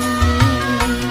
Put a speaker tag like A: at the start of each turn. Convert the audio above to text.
A: You.